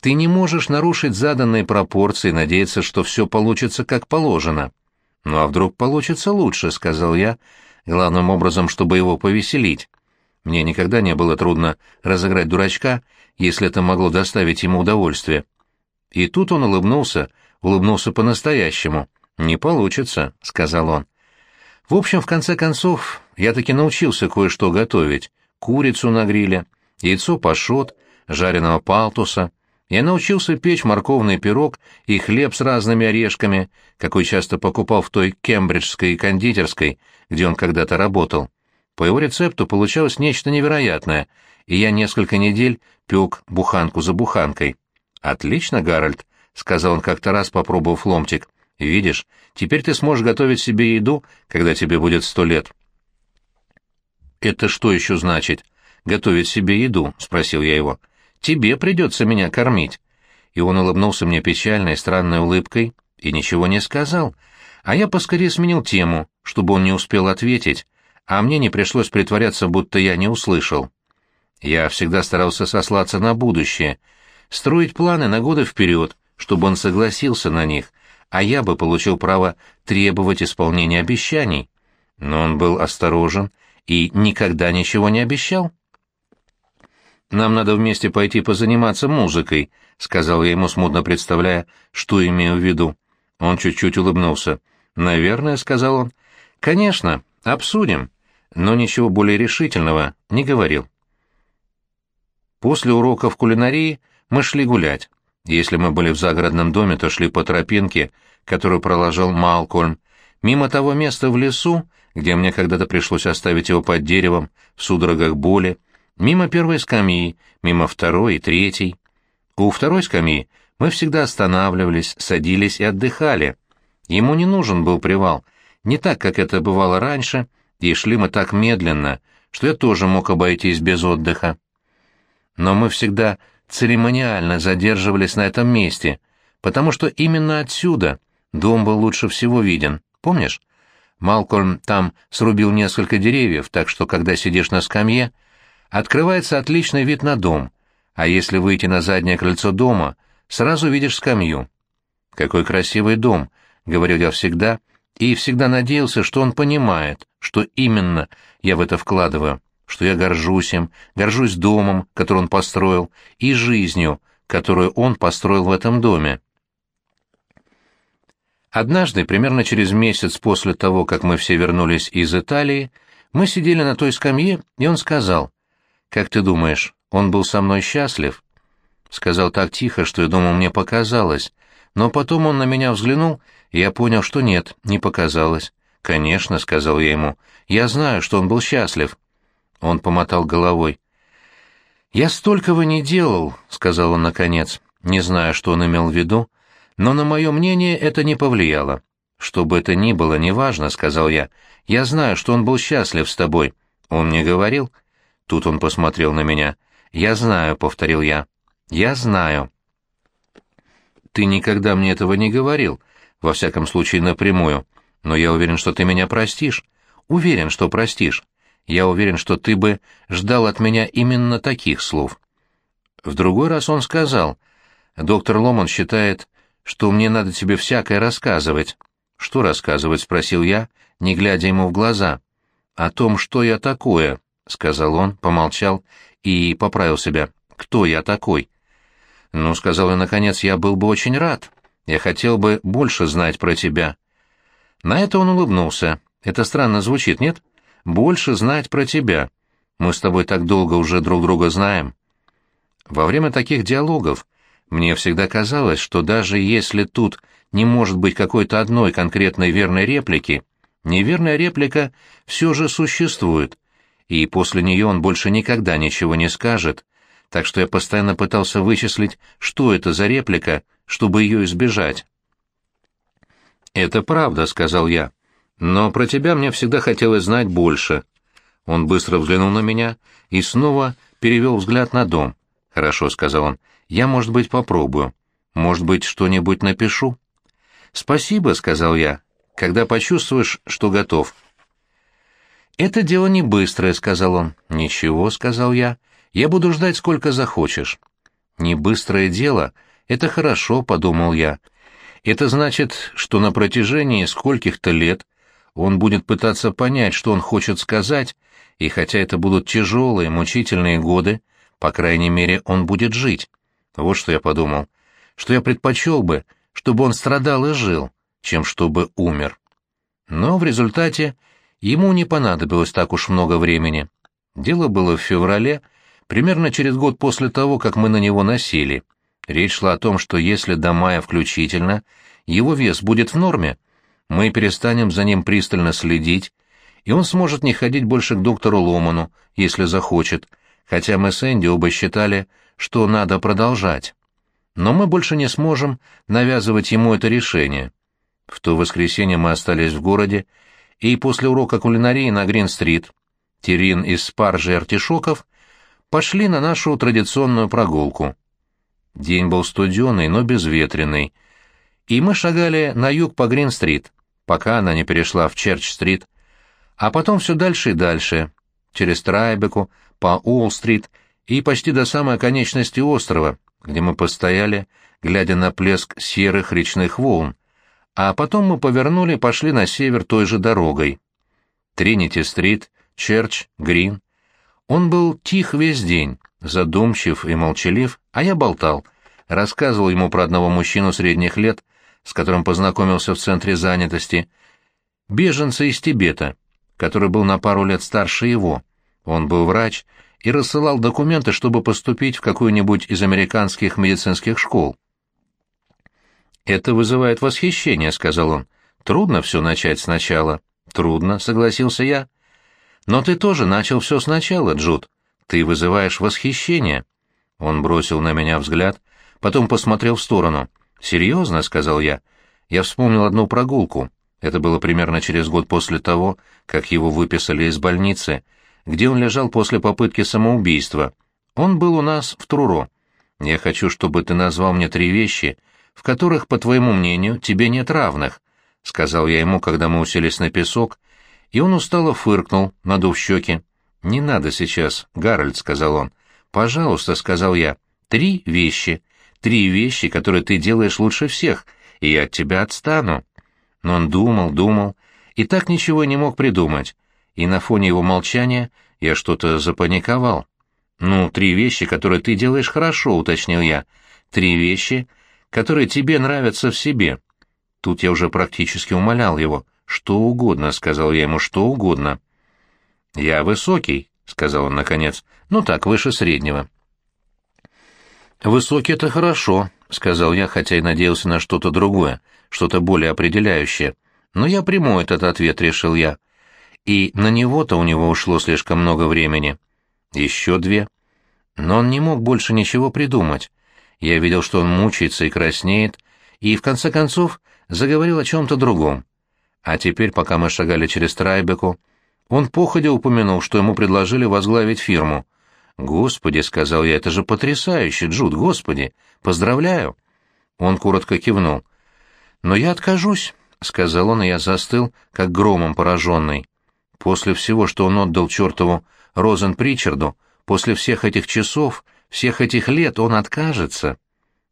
Ты не можешь нарушить заданные пропорции и надеяться, что все получится как положено. Ну а вдруг получится лучше, сказал я, главным образом, чтобы его повеселить. Мне никогда не было трудно разыграть дурачка, если это могло доставить ему удовольствие. И тут он улыбнулся, улыбнулся по-настоящему. «Не получится», — сказал он. В общем, в конце концов, я таки научился кое-что готовить. Курицу на гриле, яйцо пашот, жареного палтуса. Я научился печь морковный пирог и хлеб с разными орешками, какой часто покупал в той кембриджской кондитерской, где он когда-то работал. По его рецепту получалось нечто невероятное, и я несколько недель пек буханку за буханкой. «Отлично, Гарольд», — сказал он как-то раз, попробовав ломтик. «Видишь, теперь ты сможешь готовить себе еду, когда тебе будет сто лет». «Это что еще значит? Готовить себе еду?» — спросил я его. «Тебе придется меня кормить». И он улыбнулся мне печальной, странной улыбкой и ничего не сказал. А я поскорее сменил тему, чтобы он не успел ответить, а мне не пришлось притворяться, будто я не услышал. Я всегда старался сослаться на будущее, строить планы на годы вперед, чтобы он согласился на них, а я бы получил право требовать исполнения обещаний. Но он был осторожен и никогда ничего не обещал. «Нам надо вместе пойти позаниматься музыкой», — сказал я ему, смутно представляя, что имею в виду. Он чуть-чуть улыбнулся. «Наверное», — сказал он. «Конечно, обсудим» но ничего более решительного не говорил. После уроков кулинарии мы шли гулять. Если мы были в загородном доме, то шли по тропинке, которую проложил Малкольм, мимо того места в лесу, где мне когда-то пришлось оставить его под деревом, в судорогах боли, мимо первой скамьи, мимо второй и третьей. У второй скамьи мы всегда останавливались, садились и отдыхали. Ему не нужен был привал, не так, как это бывало раньше — и шли мы так медленно, что я тоже мог обойтись без отдыха. Но мы всегда церемониально задерживались на этом месте, потому что именно отсюда дом был лучше всего виден, помнишь? Малкольм там срубил несколько деревьев, так что, когда сидишь на скамье, открывается отличный вид на дом, а если выйти на заднее крыльцо дома, сразу видишь скамью. «Какой красивый дом», — говорил я всегда, и всегда надеялся, что он понимает, что именно я в это вкладываю, что я горжусь им, горжусь домом, который он построил, и жизнью, которую он построил в этом доме. Однажды, примерно через месяц после того, как мы все вернулись из Италии, мы сидели на той скамье, и он сказал, «Как ты думаешь, он был со мной счастлив?» Сказал так тихо, что, я думал, мне показалось, но потом он на меня взглянул, и я понял, что нет, не показалось. «Конечно», — сказал я ему, — «я знаю, что он был счастлив». Он помотал головой. «Я столького не делал», — сказал он наконец, не знаю, что он имел в виду, но на мое мнение это не повлияло. «Что бы это ни было, неважно», — сказал я. «Я знаю, что он был счастлив с тобой». Он мне говорил. Тут он посмотрел на меня. «Я знаю», — повторил я. «Я знаю». «Ты никогда мне этого не говорил, во всяком случае напрямую. Но я уверен, что ты меня простишь. Уверен, что простишь. Я уверен, что ты бы ждал от меня именно таких слов. В другой раз он сказал, доктор Ломан считает, что мне надо тебе всякое рассказывать. Что рассказывать, спросил я, не глядя ему в глаза. О том, что я такое, сказал он, помолчал и поправил себя. Кто я такой? Ну, сказал я наконец, я был бы очень рад. Я хотел бы больше знать про тебя. На это он улыбнулся. Это странно звучит, нет? Больше знать про тебя. Мы с тобой так долго уже друг друга знаем. Во время таких диалогов мне всегда казалось, что даже если тут не может быть какой-то одной конкретной верной реплики, неверная реплика все же существует, и после нее он больше никогда ничего не скажет, так что я постоянно пытался вычислить, что это за реплика, чтобы ее избежать. «Это правда», — сказал я. «Но про тебя мне всегда хотелось знать больше». Он быстро взглянул на меня и снова перевел взгляд на дом. «Хорошо», — сказал он. «Я, может быть, попробую. Может быть, что-нибудь напишу?» «Спасибо», — сказал я, — «когда почувствуешь, что готов». «Это дело не быстрое», — сказал он. «Ничего», — сказал я, — «я буду ждать, сколько захочешь». Не быстрое дело — это хорошо, — подумал я. Это значит, что на протяжении скольких-то лет он будет пытаться понять, что он хочет сказать, и хотя это будут тяжелые, мучительные годы, по крайней мере, он будет жить. Вот что я подумал. Что я предпочел бы, чтобы он страдал и жил, чем чтобы умер. Но в результате ему не понадобилось так уж много времени. Дело было в феврале, примерно через год после того, как мы на него носили. Речь шла о том, что если до мая включительно его вес будет в норме, мы перестанем за ним пристально следить, и он сможет не ходить больше к доктору Ломану, если захочет, хотя мы с Энди оба считали, что надо продолжать. Но мы больше не сможем навязывать ему это решение. В то воскресенье мы остались в городе, и после урока кулинарии на Грин-стрит Терин из спаржи и артишоков пошли на нашу традиционную прогулку. День был студеный, но безветренный, и мы шагали на юг по Грин-стрит, пока она не перешла в Черч-стрит, а потом все дальше и дальше, через Трайбеку, по Уолл-стрит и почти до самой оконечности острова, где мы постояли, глядя на плеск серых речных волн, а потом мы повернули и пошли на север той же дорогой. Тринити-стрит, Черч, Грин. Он был тих весь день, задумчив и молчалив, а я болтал, рассказывал ему про одного мужчину средних лет, с которым познакомился в центре занятости, беженца из Тибета, который был на пару лет старше его. Он был врач и рассылал документы, чтобы поступить в какую-нибудь из американских медицинских школ. «Это вызывает восхищение», — сказал он. «Трудно все начать сначала». «Трудно», — согласился я. «Но ты тоже начал все сначала, Джуд. Ты вызываешь восхищение». Он бросил на меня взгляд, потом посмотрел в сторону. «Серьезно?» — сказал я. Я вспомнил одну прогулку. Это было примерно через год после того, как его выписали из больницы, где он лежал после попытки самоубийства. Он был у нас в Труро. Я хочу, чтобы ты назвал мне три вещи, в которых, по твоему мнению, тебе нет равных, — сказал я ему, когда мы уселись на песок, и он устало фыркнул, надув щеки. «Не надо сейчас, Гарольд», — сказал он. «Пожалуйста», — сказал я, — «три вещи, Три вещи, которые ты делаешь лучше всех, и я от тебя отстану». Но он думал, думал, и так ничего не мог придумать, и на фоне его молчания я что-то запаниковал. «Ну, три вещи, которые ты делаешь хорошо», — уточнил я. «Три вещи, которые тебе нравятся в себе». Тут я уже практически умолял его. «Что угодно», — сказал я ему, — «что угодно». «Я высокий», — сказал он наконец. «Ну так, выше среднего». «Высокий — это хорошо», — сказал я, хотя и надеялся на что-то другое, что-то более определяющее. «Но я приму этот ответ», — решил я. И на него-то у него ушло слишком много времени. Еще две. Но он не мог больше ничего придумать. Я видел, что он мучается и краснеет, и, в конце концов, заговорил о чем-то другом. А теперь, пока мы шагали через Трайбеку, он походя упомянул, что ему предложили возглавить фирму — «Господи», — сказал я, — «это же потрясающе, Джуд, господи! Поздравляю!» Он коротко кивнул. «Но я откажусь», — сказал он, и я застыл, как громом пораженный. После всего, что он отдал чертову Розен Причарду, после всех этих часов, всех этих лет он откажется.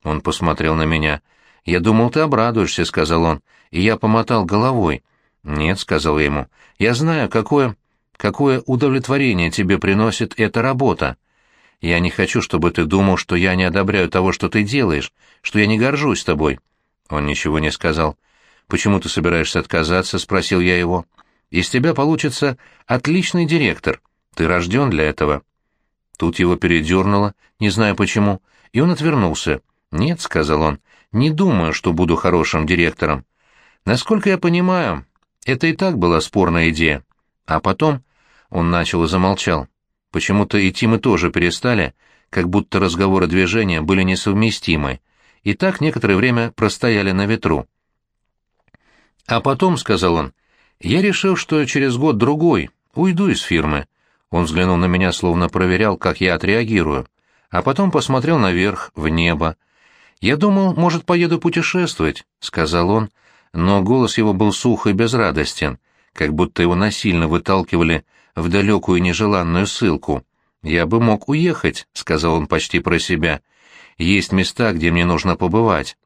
Он посмотрел на меня. «Я думал, ты обрадуешься», — сказал он, и я помотал головой. «Нет», — сказал я ему, — «я знаю, какое...» какое удовлетворение тебе приносит эта работа. Я не хочу, чтобы ты думал, что я не одобряю того, что ты делаешь, что я не горжусь тобой». Он ничего не сказал. «Почему ты собираешься отказаться?» — спросил я его. «Из тебя получится отличный директор. Ты рожден для этого». Тут его передернуло, не знаю почему, и он отвернулся. «Нет», — сказал он, — «не думаю, что буду хорошим директором. Насколько я понимаю, это и так была спорная идея. А потом он начал и замолчал. Почему-то идти мы тоже перестали, как будто разговоры движения были несовместимы, и так некоторое время простояли на ветру. «А потом», — сказал он, — «я решил, что через год-другой уйду из фирмы». Он взглянул на меня, словно проверял, как я отреагирую, а потом посмотрел наверх, в небо. «Я думал, может, поеду путешествовать», — сказал он, но голос его был сух и безрадостен, как будто его насильно выталкивали в далекую нежеланную ссылку. «Я бы мог уехать», — сказал он почти про себя. Есть места, где мне нужно побывать.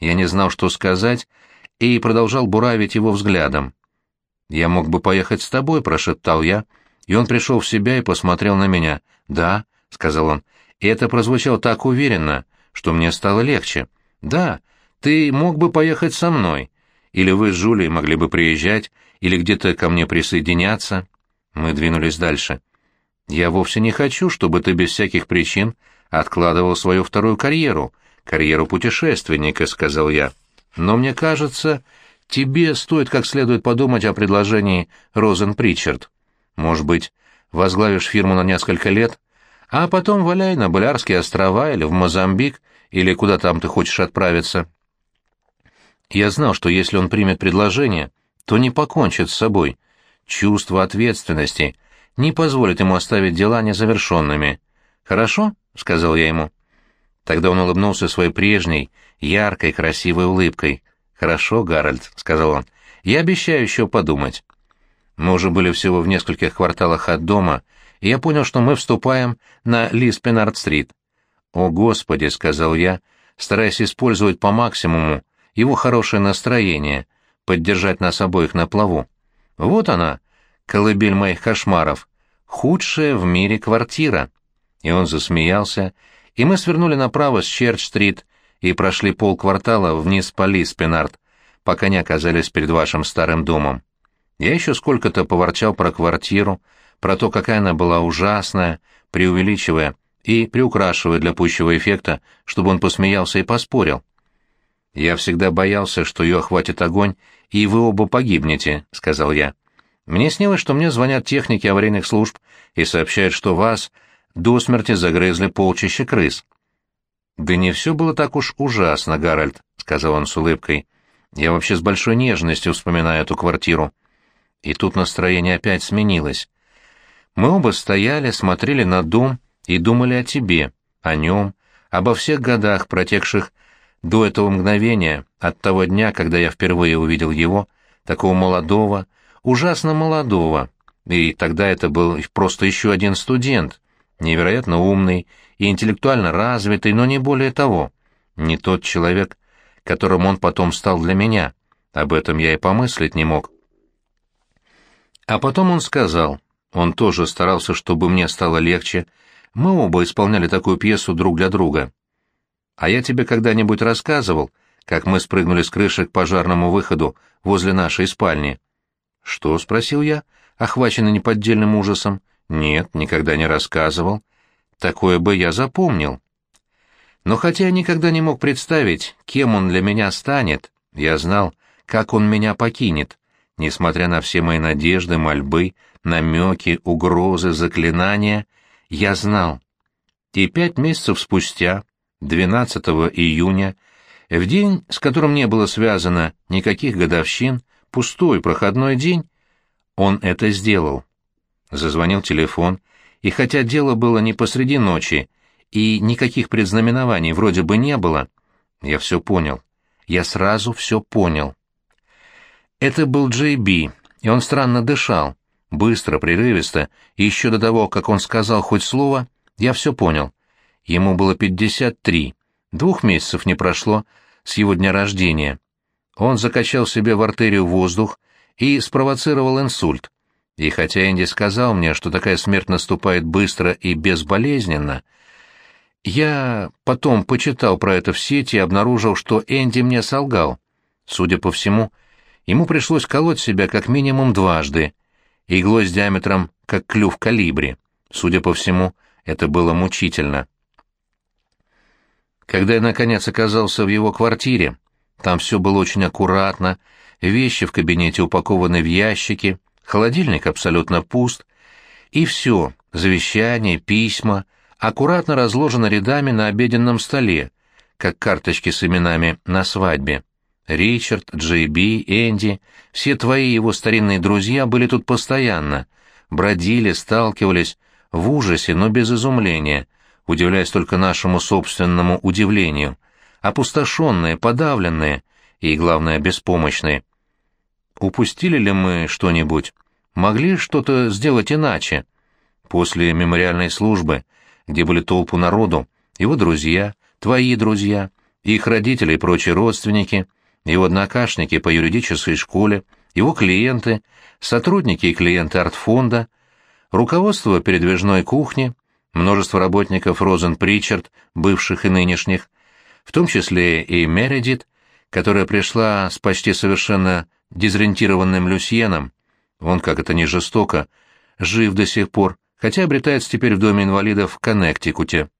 Я не знал, что сказать, и продолжал буравить его взглядом. «Я мог бы поехать с тобой», — прошептал я, и он пришел в себя и посмотрел на меня. «Да», — сказал он, — и это прозвучало так уверенно, что мне стало легче. «Да, ты мог бы поехать со мной, или вы с Жулей могли бы приезжать, или где-то ко мне присоединяться». Мы двинулись дальше. «Я вовсе не хочу, чтобы ты без всяких причин откладывал свою вторую карьеру, карьеру путешественника», — сказал я. «Но мне кажется, тебе стоит как следует подумать о предложении Розен Причард. Может быть, возглавишь фирму на несколько лет, а потом валяй на Балярские острова или в Мозамбик, или куда там ты хочешь отправиться». Я знал, что если он примет предложение, то не покончит с собой. Чувство ответственности не позволит ему оставить дела незавершенными. «Хорошо?» — сказал я ему. Тогда он улыбнулся своей прежней, яркой, красивой улыбкой. «Хорошо, Гарольд», — сказал он. «Я обещаю еще подумать». Мы уже были всего в нескольких кварталах от дома, и я понял, что мы вступаем на Лиспенард-стрит. «О, Господи!» — сказал я, стараясь использовать по максимуму его хорошее настроение, поддержать нас обоих на плаву. Вот она, колыбель моих кошмаров, худшая в мире квартира. И он засмеялся, и мы свернули направо с Черч-стрит и прошли полквартала вниз по Лиспенард, пока не оказались перед вашим старым домом. Я еще сколько-то поворчал про квартиру, про то, какая она была ужасная, преувеличивая и приукрашивая для пущего эффекта, чтобы он посмеялся и поспорил. «Я всегда боялся, что ее охватит огонь, и вы оба погибнете», — сказал я. «Мне снилось, что мне звонят техники аварийных служб и сообщают, что вас до смерти загрызли полчища крыс». «Да не все было так уж ужасно, Гарольд», — сказал он с улыбкой. «Я вообще с большой нежностью вспоминаю эту квартиру». И тут настроение опять сменилось. Мы оба стояли, смотрели на дом и думали о тебе, о нем, обо всех годах, протекших до этого мгновения, от того дня, когда я впервые увидел его, такого молодого, ужасно молодого, и тогда это был просто еще один студент, невероятно умный и интеллектуально развитый, но не более того, не тот человек, которым он потом стал для меня, об этом я и помыслить не мог. А потом он сказал, он тоже старался, чтобы мне стало легче, мы оба исполняли такую пьесу друг для друга. А я тебе когда-нибудь рассказывал, как мы спрыгнули с крыши к пожарному выходу возле нашей спальни? Что? спросил я, охваченный неподдельным ужасом. Нет, никогда не рассказывал. Такое бы я запомнил. Но хотя я никогда не мог представить, кем он для меня станет, я знал, как он меня покинет, несмотря на все мои надежды, мольбы, намеки, угрозы, заклинания, я знал. И пять месяцев спустя, 12 июня, в день, с которым не было связано никаких годовщин, пустой проходной день, он это сделал. Зазвонил телефон, и хотя дело было не посреди ночи, и никаких предзнаменований вроде бы не было, я все понял. Я сразу все понял. Это был Джей Би, и он странно дышал, быстро, прерывисто, и еще до того, как он сказал хоть слово, я все понял. Ему было 53. Двух месяцев не прошло с его дня рождения. Он закачал себе в артерию воздух и спровоцировал инсульт. И хотя Энди сказал мне, что такая смерть наступает быстро и безболезненно, я потом почитал про это в сети и обнаружил, что Энди мне солгал. Судя по всему, ему пришлось колоть себя как минимум дважды, иглой с диаметром, как клюв калибри. Судя по всему, это было мучительно. Когда я, наконец, оказался в его квартире, там все было очень аккуратно, вещи в кабинете упакованы в ящики, холодильник абсолютно пуст, и все, завещание, письма, аккуратно разложено рядами на обеденном столе, как карточки с именами на свадьбе. Ричард, Джей Энди, все твои его старинные друзья были тут постоянно, бродили, сталкивались, в ужасе, но без изумления, удивляясь только нашему собственному удивлению, опустошенные, подавленные и, главное, беспомощные. Упустили ли мы что-нибудь? Могли что-то сделать иначе? После мемориальной службы, где были толпу народу, его друзья, твои друзья, их родители и прочие родственники, его однокашники по юридической школе, его клиенты, сотрудники и клиенты артфонда, руководство передвижной кухни, множество работников Розен Причард, бывших и нынешних, в том числе и Мередит, которая пришла с почти совершенно дезориентированным Люсьеном, он, как это не жестоко, жив до сих пор, хотя обретается теперь в доме инвалидов в Коннектикуте.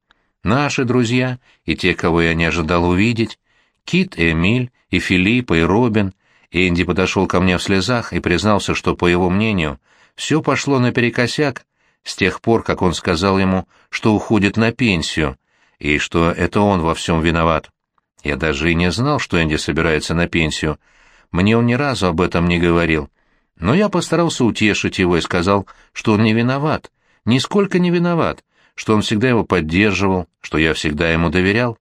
Наши друзья и те, кого я не ожидал увидеть, Кит и Эмиль, и Филиппа, и Робин, Энди подошел ко мне в слезах и признался, что, по его мнению, все пошло наперекосяк с тех пор, как он сказал ему, что уходит на пенсию, и что это он во всем виноват. Я даже и не знал, что Энди собирается на пенсию. Мне он ни разу об этом не говорил. Но я постарался утешить его и сказал, что он не виноват, нисколько не виноват, что он всегда его поддерживал, что я всегда ему доверял.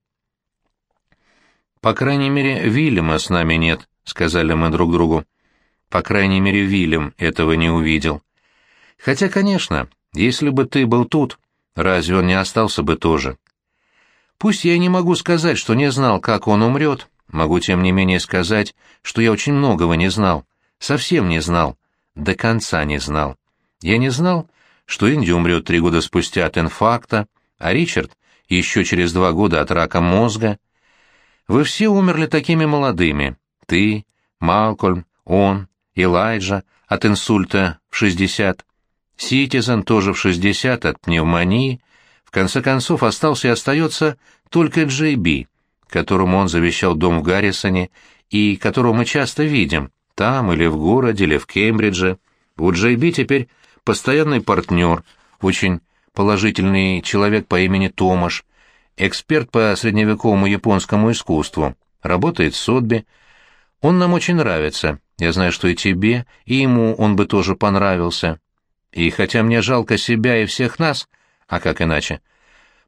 «По крайней мере, Вильяма с нами нет», — сказали мы друг другу. По крайней мере, Вильям этого не увидел. Хотя, конечно, если бы ты был тут, разве он не остался бы тоже? Пусть я не могу сказать, что не знал, как он умрет, могу тем не менее сказать, что я очень многого не знал, совсем не знал, до конца не знал. Я не знал, что Инди умрет три года спустя от инфаркта, а Ричард еще через два года от рака мозга. Вы все умерли такими молодыми. Ты, Малкольм, он, Элайджа от инсульта в 60, Ситизен тоже в 60 от пневмонии, в конце концов остался и остается только Джей Би, которому он завещал дом в Гаррисоне и которого мы часто видим, там или в городе, или в Кембридже. У Джей Би теперь постоянный партнер, очень положительный человек по имени Томаш, эксперт по средневековому японскому искусству, работает в Сотби. Он нам очень нравится, я знаю, что и тебе, и ему он бы тоже понравился. И хотя мне жалко себя и всех нас, а как иначе,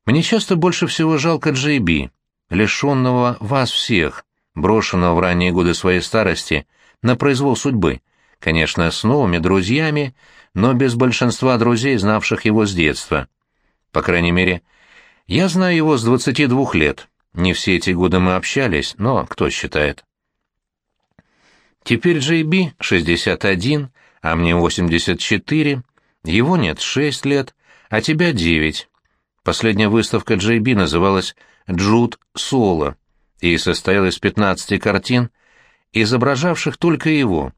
мне часто больше всего жалко Джейби, лишенного вас всех, брошенного в ранние годы своей старости на произвол судьбы, конечно, с новыми друзьями, но без большинства друзей, знавших его с детства. По крайней мере, я знаю его с 22 лет. Не все эти годы мы общались, но кто считает. Теперь Джейби 61, а мне 84, его нет шесть лет, а тебя девять. Последняя выставка Джей Би называлась «Джуд Соло» и состояла из пятнадцати картин, изображавших только его,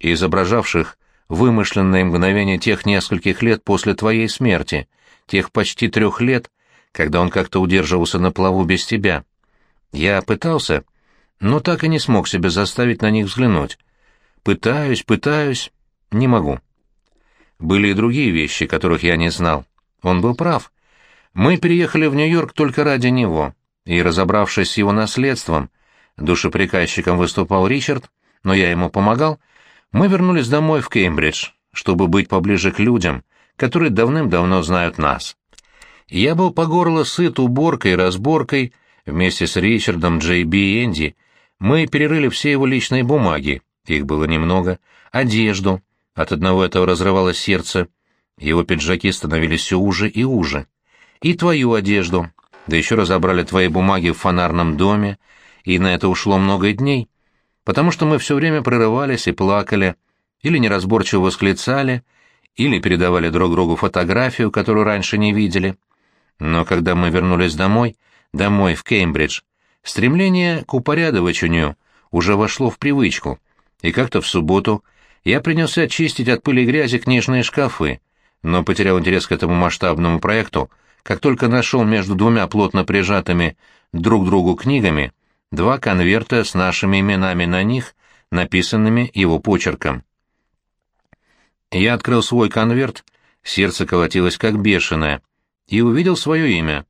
изображавших вымышленные мгновения тех нескольких лет после твоей смерти, тех почти трех лет, когда он как-то удерживался на плаву без тебя. Я пытался, но так и не смог себя заставить на них взглянуть. Пытаюсь, пытаюсь, не могу. Были и другие вещи, которых я не знал. Он был прав. Мы переехали в Нью-Йорк только ради него, и, разобравшись с его наследством, душеприказчиком выступал Ричард, но я ему помогал, мы вернулись домой в Кембридж, чтобы быть поближе к людям, которые давным-давно знают нас. Я был по горло сыт уборкой и разборкой, вместе с Ричардом, Джей Би и Энди, мы перерыли все его личные бумаги, их было немного, одежду, от одного этого разрывалось сердце. Его пиджаки становились все уже и уже. И твою одежду. Да еще разобрали твои бумаги в фонарном доме, и на это ушло много дней, потому что мы все время прерывались и плакали, или неразборчиво восклицали, или передавали друг другу фотографию, которую раньше не видели. Но когда мы вернулись домой, домой в Кембридж, стремление к упорядочению уже вошло в привычку, и как-то в субботу я принялся очистить от пыли и грязи книжные шкафы, но потерял интерес к этому масштабному проекту, как только нашел между двумя плотно прижатыми друг к другу книгами два конверта с нашими именами на них, написанными его почерком. Я открыл свой конверт, сердце колотилось как бешеное, и увидел свое имя.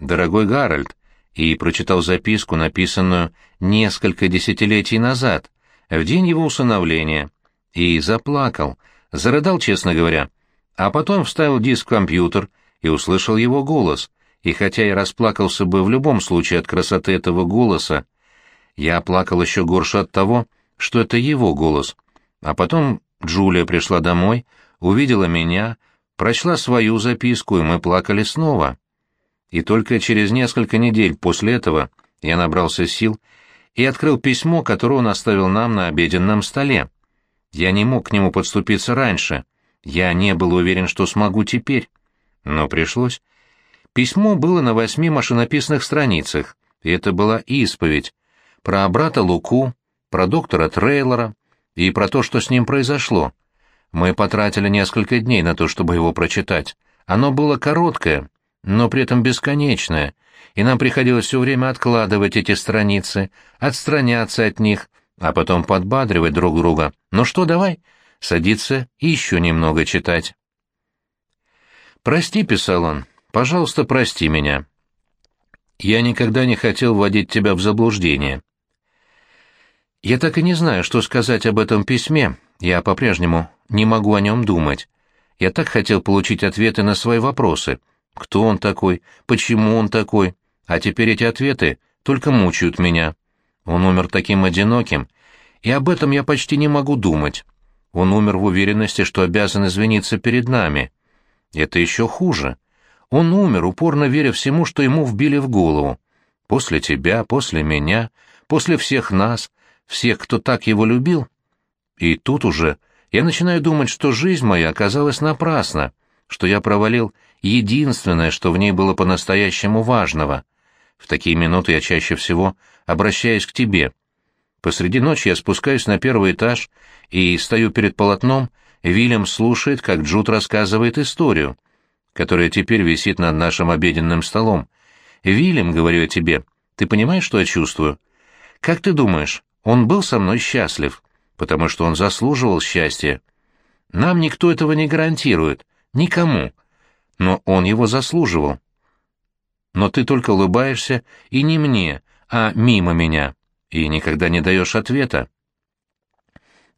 «Дорогой Гарольд», и прочитал записку, написанную несколько десятилетий назад, в день его усыновления — и заплакал, зарыдал, честно говоря, а потом вставил диск в компьютер и услышал его голос, и хотя я расплакался бы в любом случае от красоты этого голоса, я плакал еще горше от того, что это его голос. А потом Джулия пришла домой, увидела меня, прочла свою записку, и мы плакали снова. И только через несколько недель после этого я набрался сил и открыл письмо, которое он оставил нам на обеденном столе. Я не мог к нему подступиться раньше. Я не был уверен, что смогу теперь. Но пришлось. Письмо было на восьми машинописных страницах, и это была исповедь. Про брата Луку, про доктора Трейлора и про то, что с ним произошло. Мы потратили несколько дней на то, чтобы его прочитать. Оно было короткое, но при этом бесконечное, и нам приходилось все время откладывать эти страницы, отстраняться от них, а потом подбадривать друг друга. «Ну что, давай?» Садиться и еще немного читать. «Прости», — писал он, — «пожалуйста, прости меня. Я никогда не хотел вводить тебя в заблуждение. Я так и не знаю, что сказать об этом письме, я по-прежнему не могу о нем думать. Я так хотел получить ответы на свои вопросы. Кто он такой? Почему он такой? А теперь эти ответы только мучают меня. Он умер таким одиноким, и об этом я почти не могу думать. Он умер в уверенности, что обязан извиниться перед нами. Это еще хуже. Он умер, упорно веря всему, что ему вбили в голову. После тебя, после меня, после всех нас, всех, кто так его любил. И тут уже я начинаю думать, что жизнь моя оказалась напрасна, что я провалил единственное, что в ней было по-настоящему важного. В такие минуты я чаще всего обращаюсь к тебе. Посреди ночи я спускаюсь на первый этаж и стою перед полотном, Вильям слушает, как Джуд рассказывает историю, которая теперь висит над нашим обеденным столом. «Вильям, — говорю я тебе, — ты понимаешь, что я чувствую? Как ты думаешь, он был со мной счастлив, потому что он заслуживал счастья? Нам никто этого не гарантирует, никому, но он его заслуживал. Но ты только улыбаешься и не мне, а мимо меня, и никогда не даешь ответа.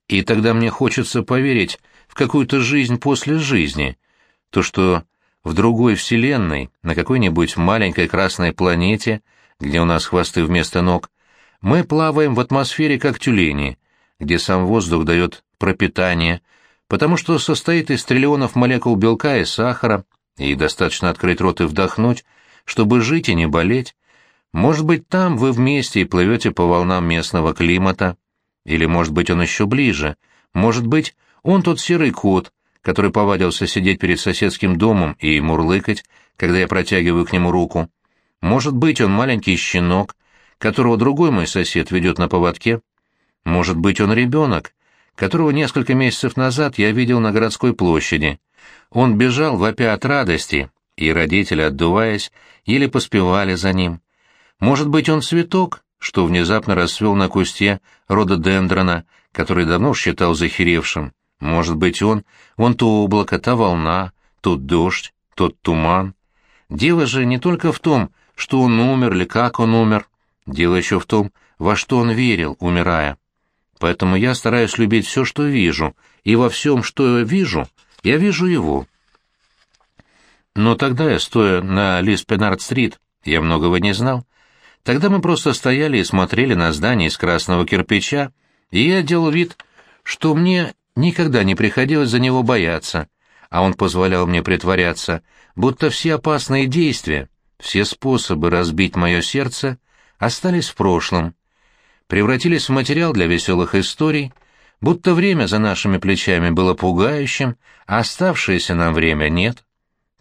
И тогда мне хочется поверить в какую-то жизнь после жизни, то, что в другой вселенной, на какой-нибудь маленькой красной планете, где у нас хвосты вместо ног, мы плаваем в атмосфере как тюлени, где сам воздух дает пропитание, потому что состоит из триллионов молекул белка и сахара, и достаточно открыть рот и вдохнуть, чтобы жить и не болеть. Может быть, там вы вместе и плывете по волнам местного климата, или, может быть, он еще ближе. Может быть, он тот серый кот, который повадился сидеть перед соседским домом и мурлыкать, когда я протягиваю к нему руку. Может быть, он маленький щенок, которого другой мой сосед ведет на поводке. Может быть, он ребенок, которого несколько месяцев назад я видел на городской площади. Он бежал, вопя от радости, и родители, отдуваясь, еле поспевали за ним. Может быть, он цветок, что внезапно расцвел на кусте рододендрона, который давно считал захеревшим. Может быть, он, вон то облако, та волна, тот дождь, тот туман. Дело же не только в том, что он умер или как он умер. Дело еще в том, во что он верил, умирая. Поэтому я стараюсь любить все, что вижу, и во всем, что я вижу, я вижу его. Но тогда я, стоя на Лис-Пенард-стрит, я многого не знал. Тогда мы просто стояли и смотрели на здание из красного кирпича, и я делал вид, что мне никогда не приходилось за него бояться, а он позволял мне притворяться, будто все опасные действия, все способы разбить мое сердце остались в прошлом, превратились в материал для веселых историй, будто время за нашими плечами было пугающим, а оставшееся нам время нет.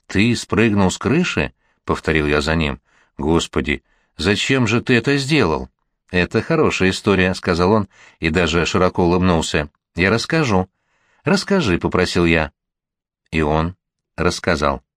«Ты спрыгнул с крыши?» — повторил я за ним. «Господи, Зачем же ты это сделал?» «Это хорошая история», — сказал он и даже широко улыбнулся. «Я расскажу». «Расскажи», — попросил я. И он рассказал.